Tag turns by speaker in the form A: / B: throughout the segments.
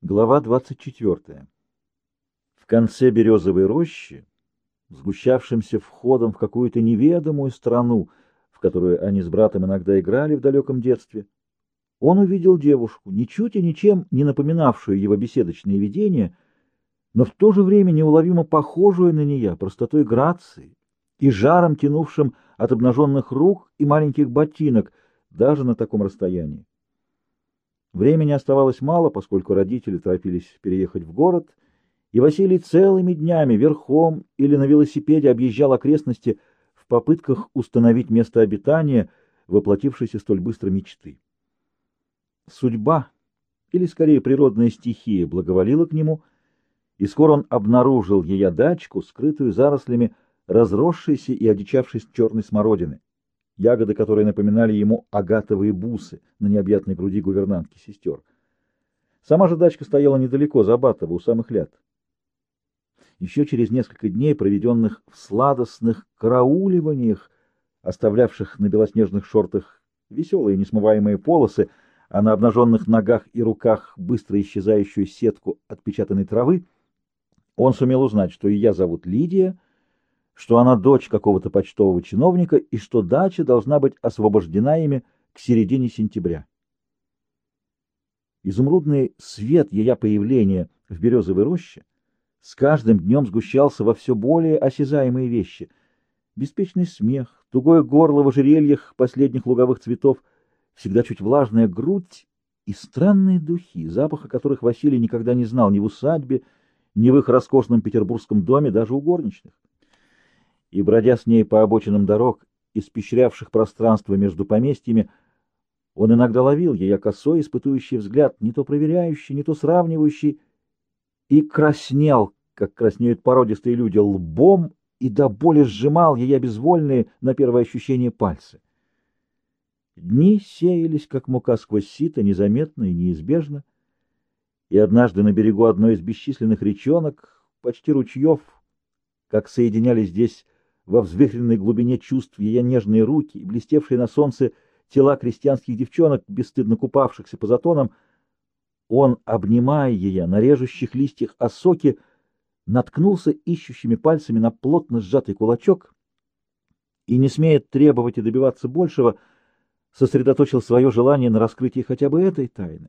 A: Глава 24. В конце березовой рощи, сгущавшимся входом в какую-то неведомую страну, в которую они с братом иногда играли в далеком детстве, он увидел девушку, ничуть и ничем не напоминавшую его беседочные видения, но в то же время неуловимо похожую на нее простотой грации и жаром, тянувшим от обнаженных рук и маленьких ботинок, даже на таком расстоянии. Времени оставалось мало, поскольку родители торопились переехать в город, и Василий целыми днями верхом или на велосипеде объезжал окрестности в попытках установить место обитания, воплотившейся столь быстро мечты. Судьба, или скорее природная стихия, благоволила к нему, и скоро он обнаружил ее дачку, скрытую зарослями разросшейся и одичавшей черной смородины ягоды, которые напоминали ему агатовые бусы на необъятной груди гувернантки сестер. Сама же дачка стояла недалеко, за Батово, у самых ляд. Еще через несколько дней, проведенных в сладостных карауливаниях, оставлявших на белоснежных шортах веселые несмываемые полосы, а на обнаженных ногах и руках быстро исчезающую сетку отпечатанной травы, он сумел узнать, что ее зовут Лидия, что она дочь какого-то почтового чиновника и что дача должна быть освобождена ими к середине сентября. Изумрудный свет ее появления в березовой роще с каждым днем сгущался во все более осязаемые вещи. Беспечный смех, тугое горло в ожерельях последних луговых цветов, всегда чуть влажная грудь и странные духи, запаха которых Василий никогда не знал ни в усадьбе, ни в их роскошном петербургском доме, даже у горничных и, бродя с ней по обочинам дорог, испещрявших пространство между поместьями, он иногда ловил ее косой, испытующий взгляд, не то проверяющий, не то сравнивающий, и краснел, как краснеют породистые люди, лбом и до боли сжимал ее безвольные на первое ощущение пальцы. Дни сеялись, как мука сквозь сито, незаметно и неизбежно, и однажды на берегу одной из бесчисленных речонок, почти ручьев, как соединялись здесь во взвихренной глубине чувств ее нежные руки и блестевшие на солнце тела крестьянских девчонок, бесстыдно купавшихся по затонам, он, обнимая ее на режущих листьях осоки, наткнулся ищущими пальцами на плотно сжатый кулачок и, не смея требовать и добиваться большего, сосредоточил свое желание на раскрытии хотя бы этой тайны.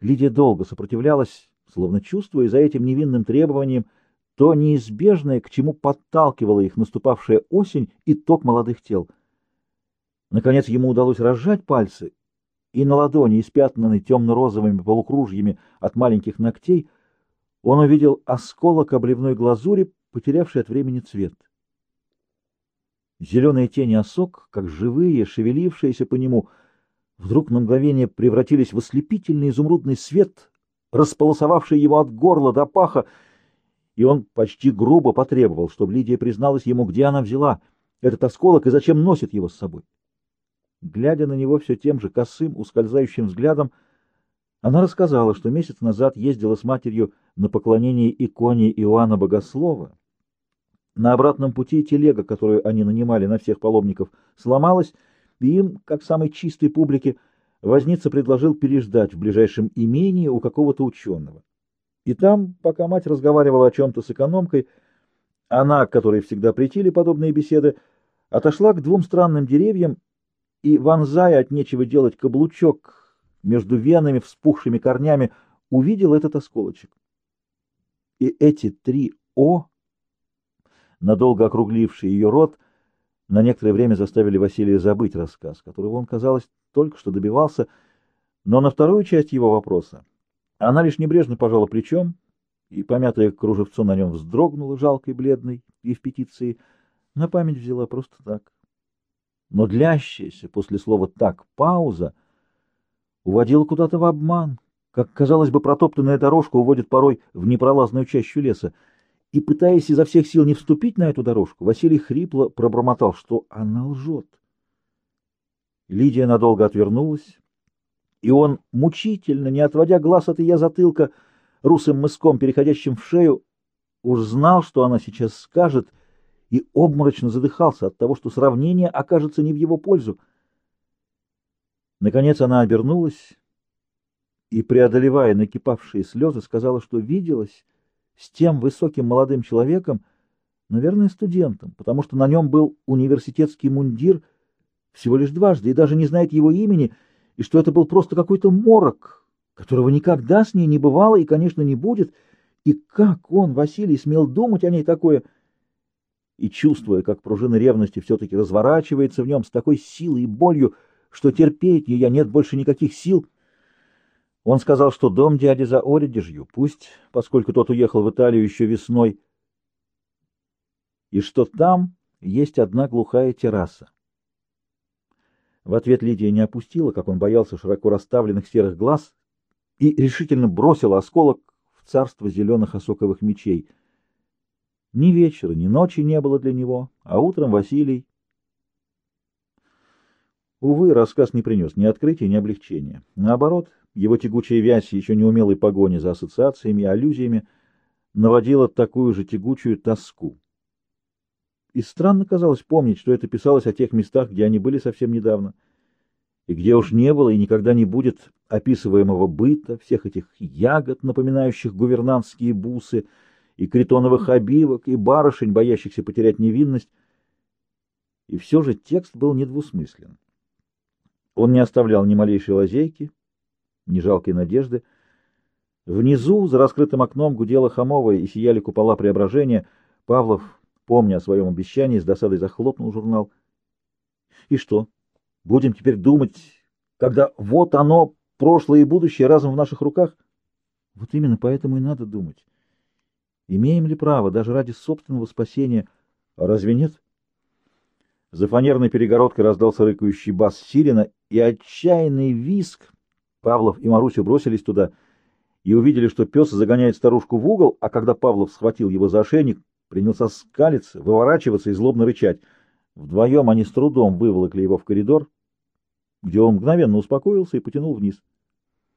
A: Лидия долго сопротивлялась, словно чувствуя за этим невинным требованием — то неизбежное, к чему подталкивала их наступавшая осень и ток молодых тел. Наконец ему удалось разжать пальцы, и на ладони, испятнанной темно-розовыми полукружьями от маленьких ногтей, он увидел осколок обливной глазури, потерявший от времени цвет. Зеленые тени осок, как живые, шевелившиеся по нему, вдруг на мгновение превратились в ослепительный изумрудный свет, располосовавший его от горла до паха, и он почти грубо потребовал, чтобы Лидия призналась ему, где она взяла этот осколок и зачем носит его с собой. Глядя на него все тем же косым, ускользающим взглядом, она рассказала, что месяц назад ездила с матерью на поклонение иконе Иоанна Богослова. На обратном пути телега, которую они нанимали на всех паломников, сломалась, и им, как самой чистой публике, возница предложил переждать в ближайшем имении у какого-то ученого. И там, пока мать разговаривала о чем-то с экономкой, она, которой всегда притили подобные беседы, отошла к двум странным деревьям и, вонзая от нечего делать каблучок между венами, вспухшими корнями, увидел этот осколочек. И эти три «О», надолго округлившие ее рот, на некоторое время заставили Василия забыть рассказ, которого он, казалось, только что добивался, но на вторую часть его вопроса она лишь небрежно пожала плечом, и помятое кружевцо на нем вздрогнуло, жалкой, бледной, и в петиции. На память взяла просто так. Но длящаяся после слова «так» пауза уводила куда-то в обман, как, казалось бы, протоптанная дорожка уводит порой в непролазную чащу леса. И, пытаясь изо всех сил не вступить на эту дорожку, Василий хрипло пробормотал, что она лжет. Лидия надолго отвернулась, и он, мучительно, не отводя глаз от ее затылка, русым мыском, переходящим в шею, уж знал, что она сейчас скажет, и обморочно задыхался от того, что сравнение окажется не в его пользу. Наконец она обернулась и, преодолевая накипавшие слезы, сказала, что виделась с тем высоким молодым человеком, наверное, студентом, потому что на нем был университетский мундир всего лишь дважды и даже не знает его имени, и что это был просто какой-то морок, которого никогда с ней не бывало и, конечно, не будет, и как он, Василий, смел думать о ней такое, и, чувствуя, как пружина ревности все-таки разворачивается в нем с такой силой и болью, что терпеть ее нет больше никаких сил, он сказал, что дом дяди за Оридежью, пусть, поскольку тот уехал в Италию еще весной, и что там есть одна глухая терраса. В ответ Лидия не опустила, как он боялся широко расставленных серых глаз, и решительно бросила осколок в царство зеленых осоковых мечей. Ни вечера, ни ночи не было для него, а утром Василий Увы, рассказ не принес ни открытия, ни облегчения. Наоборот, его тягучая вязь еще неумелой погони за ассоциациями и аллюзиями наводила такую же тягучую тоску. И странно казалось помнить, что это писалось о тех местах, где они были совсем недавно, и где уж не было и никогда не будет описываемого быта, всех этих ягод, напоминающих гувернантские бусы, и критоновых обивок, и барышень, боящихся потерять невинность. И все же текст был недвусмыслен. Он не оставлял ни малейшей лазейки, ни жалкой надежды. Внизу, за раскрытым окном, гудела хамовая и сияли купола преображения. Павлов, помня о своем обещании, с досадой захлопнул журнал. И что? Будем теперь думать, когда вот оно, прошлое и будущее, разом в наших руках? Вот именно поэтому и надо думать. Имеем ли право, даже ради собственного спасения, разве нет? За фанерной перегородкой раздался рыкающий бас Сирина и отчаянный виск. Павлов и Маруся бросились туда и увидели, что пес загоняет старушку в угол, а когда Павлов схватил его за ошейник, принялся скалиться, выворачиваться и злобно рычать. Вдвоем они с трудом выволокли его в коридор, где он мгновенно успокоился и потянул вниз.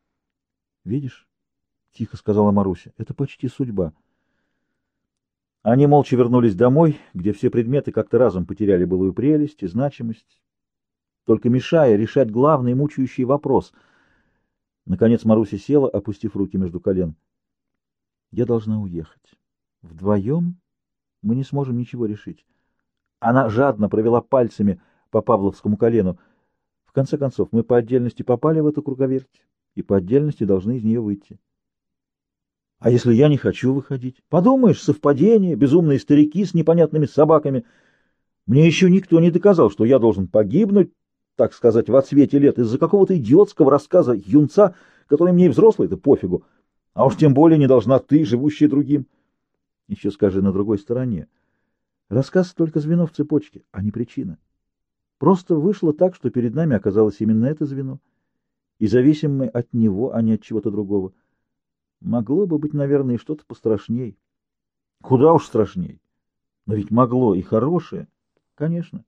A: — Видишь, — тихо сказала Маруся, — это почти судьба. Они молча вернулись домой, где все предметы как-то разом потеряли былую прелесть и значимость, только мешая решать главный мучающий вопрос. Наконец Маруся села, опустив руки между колен. «Я должна уехать. Вдвоем мы не сможем ничего решить». Она жадно провела пальцами по Павловскому колену. В конце концов, мы по отдельности попали в эту круговерть и по отдельности должны из нее выйти. А если я не хочу выходить? Подумаешь, совпадение, безумные старики с непонятными собаками. Мне еще никто не доказал, что я должен погибнуть, так сказать, в отсвете лет из-за какого-то идиотского рассказа юнца, который мне и взрослый-то пофигу. А уж тем более не должна ты, живущая другим. Еще скажи на другой стороне. Рассказ только звено в цепочке, а не причина. Просто вышло так, что перед нами оказалось именно это звено, и зависим мы от него, а не от чего-то другого. Могло бы быть, наверное, что-то пострашней. Куда уж страшней. Но ведь могло и хорошее. Конечно.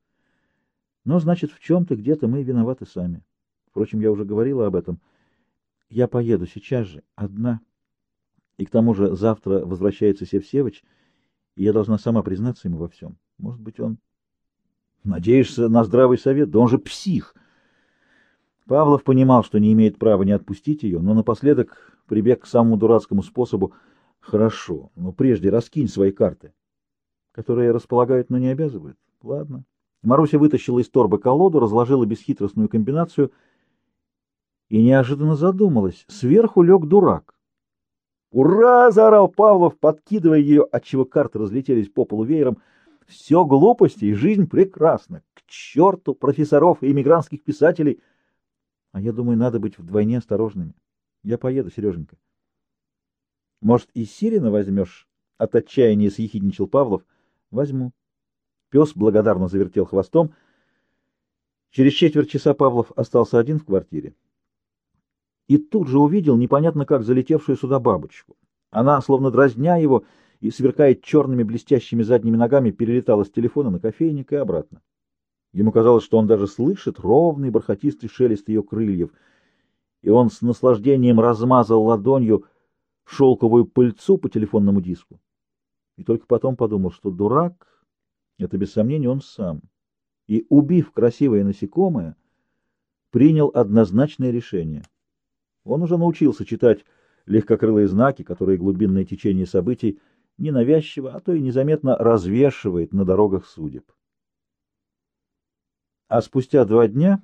A: Но, значит, в чем-то где-то мы виноваты сами. Впрочем, я уже говорила об этом. Я поеду сейчас же, одна. И к тому же завтра возвращается Севсевич, и я должна сама признаться ему во всем. Может быть, он... Надеешься на здравый совет? Да он же псих! Павлов понимал, что не имеет права не отпустить ее, но напоследок прибег к самому дурацкому способу. Хорошо, но прежде раскинь свои карты, которые располагают, но не обязывают. Ладно. Маруся вытащила из торбы колоду, разложила бесхитростную комбинацию и неожиданно задумалась. Сверху лег дурак. «Ура!» — заорал Павлов, подкидывая ее, отчего карты разлетелись по полу веером. «Все глупости, и жизнь прекрасна! К черту профессоров и иммигрантских писателей!» А я думаю, надо быть вдвойне осторожными. Я поеду, Сереженька. Может, и Сирина возьмешь? От отчаяния съехидничал Павлов. Возьму. Пес благодарно завертел хвостом. Через четверть часа Павлов остался один в квартире. И тут же увидел непонятно как залетевшую сюда бабочку. Она, словно дразня его и сверкая черными блестящими задними ногами, перелетала с телефона на кофейник и обратно. Ему казалось, что он даже слышит ровный бархатистый шелест ее крыльев — и он с наслаждением размазал ладонью шелковую пыльцу по телефонному диску. И только потом подумал, что дурак — это без сомнения он сам. И, убив красивое насекомое, принял однозначное решение — Он уже научился читать легкокрылые знаки, которые глубинное течение событий ненавязчиво, а то и незаметно развешивает на дорогах судеб. А спустя два дня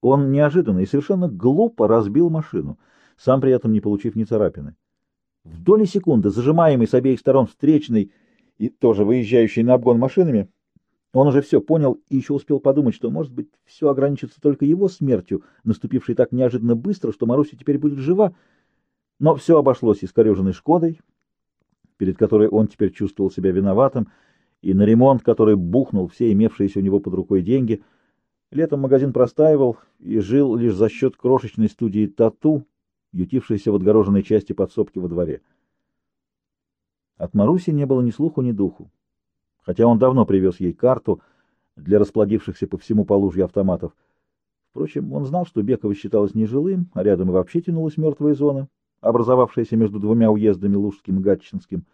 A: он неожиданно и совершенно глупо разбил машину, сам при этом не получив ни царапины. В доли секунды, зажимаемый с обеих сторон встречный и тоже выезжающий на обгон машинами, он уже все понял и еще успел подумать, что, может быть, все ограничится только его смертью, наступившей так неожиданно быстро, что Маруся теперь будет жива. Но все обошлось искореженной «Шкодой», перед которой он теперь чувствовал себя виноватым, и на ремонт, который бухнул все имевшиеся у него под рукой деньги. Летом магазин простаивал и жил лишь за счет крошечной студии «Тату», ютившейся в отгороженной части подсобки во дворе. От Маруси не было ни слуху, ни духу хотя он давно привез ей карту для расплодившихся по всему полужью автоматов. Впрочем, он знал, что Беково считалось нежилым, а рядом и вообще тянулась мертвая зона, образовавшаяся между двумя уездами Лужским и Гатчинским.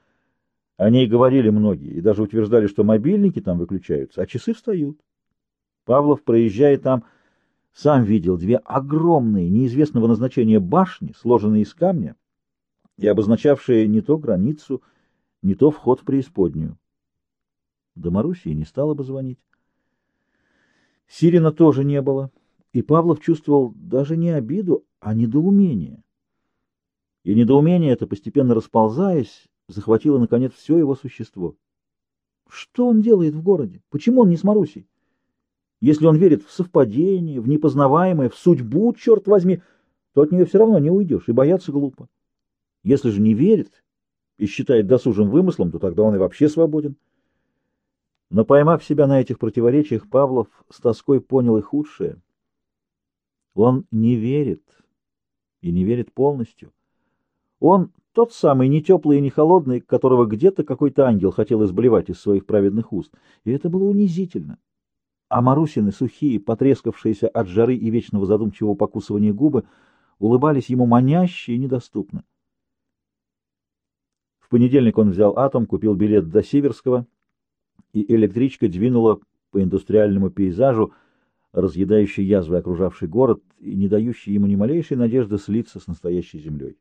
A: О ней говорили многие и даже утверждали, что мобильники там выключаются, а часы встают. Павлов, проезжая там, сам видел две огромные, неизвестного назначения башни, сложенные из камня и обозначавшие не то границу, не то вход в преисподнюю. До Марусии не стала бы звонить. Сирина тоже не было, и Павлов чувствовал даже не обиду, а недоумение. И недоумение это, постепенно расползаясь, захватило, наконец, все его существо. Что он делает в городе? Почему он не с Марусей? Если он верит в совпадение, в непознаваемое, в судьбу, черт возьми, то от нее все равно не уйдешь, и бояться глупо. Если же не верит и считает досужим вымыслом, то тогда он и вообще свободен. Но поймав себя на этих противоречиях, Павлов с тоской понял и худшее. Он не верит, и не верит полностью. Он тот самый, не теплый и не холодный, которого где-то какой-то ангел хотел изблевать из своих праведных уст. И это было унизительно. А Марусины, сухие, потрескавшиеся от жары и вечного задумчивого покусывания губы, улыбались ему маняще и недоступно. В понедельник он взял атом, купил билет до Сиверского — и электричка двинула по индустриальному пейзажу, разъедающий язвы окружавший город и не дающий ему ни малейшей надежды слиться с настоящей землей.